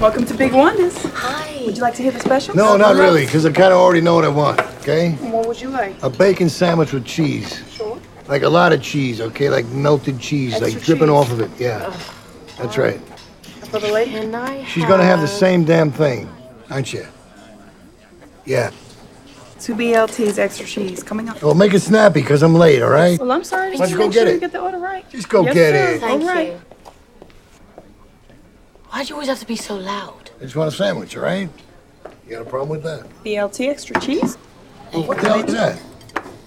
Welcome to Big Wonders. Hi. Would you like to hear the special? No, not really, because I kind of already know what I want, okay? What would you like? A bacon sandwich with cheese. Sure. Like a lot of cheese, okay? Like melted cheese, Extra like dripping cheese. off of it. Yeah. That's right. For the lady? And She's going to have the same damn thing, aren't you? Yeah. Two BLTs, extra cheese, coming up. Well, make it snappy, because I'm late, all right? Well, I'm sorry. Why don't Just you go make get sure it? you get the order right. Just go Yes, get sir. it. Thank All right. you. Why'd you always have to be so loud? I just want a sandwich, all right? You got a problem with that? BLT, extra cheese. What the hell is that?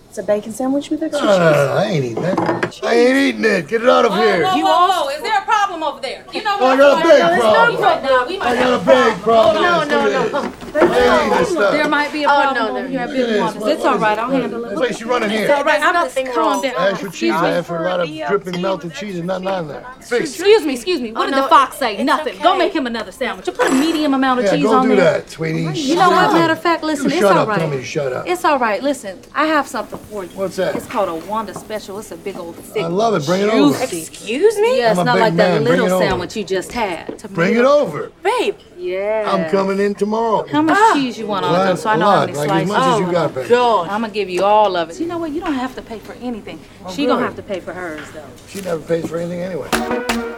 It's a bacon sandwich with extra No, no, cheese. no, no, I ain't eating that. I ain't eating it. Get it out of here. Whoa, whoa, whoa, is there a problem over there? You know Oh, I what? got a big problem. Right now, we I got a big problem. No, no, no. I ain't eating stuff. There might be a Oh, problem no, no, over here at It Big is. Wonders. What- It's what all is right, I'll handle It's it. like she running here. All right, I'm nothing calm wrong. down. I for cheese. I for a lot of dripping melted cheese and nothing on there. Fix it. Excuse me, excuse me. What Oh, did no, the fox say? Nothing. okay. Go make him another sandwich. You put a medium amount of Yeah, cheese go on do there. that, sweetie. You know what? Matter of fact, listen, You it's shut all up. right. Tell me to shut up. It's all right. Listen, I have something for you. What's that? It's called a Wanda special. It's a big old thick. I love it. Bring it over. juicy. Excuse me? Yeah, it's I'm a not big like that man. Bring little it over. sandwich you just had. To Bring it over. Babe. Yeah. I'm coming in tomorrow. How much cheese you want on Lot, them so I know how lot, many like slices? as much as you got, baby. Oh, God. I'm gonna give you all of it. You know what? You don't have to pay for anything. Oh, she gonna have to pay for hers though. She never pays for anything anyway.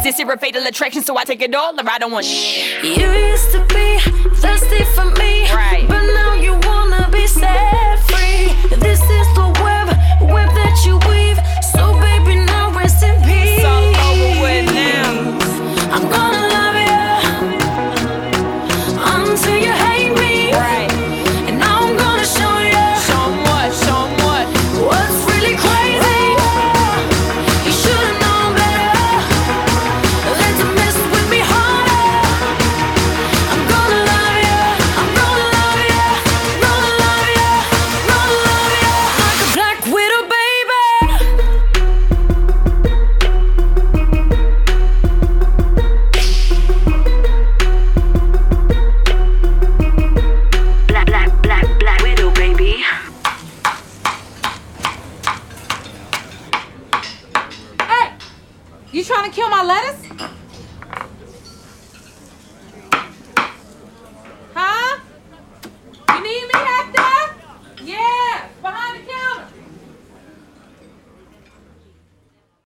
Cause this here a fatal attraction, so I take it all or I don't want shit. You used to be thirsty for me, Right. but now you wanna be set free. This is You trying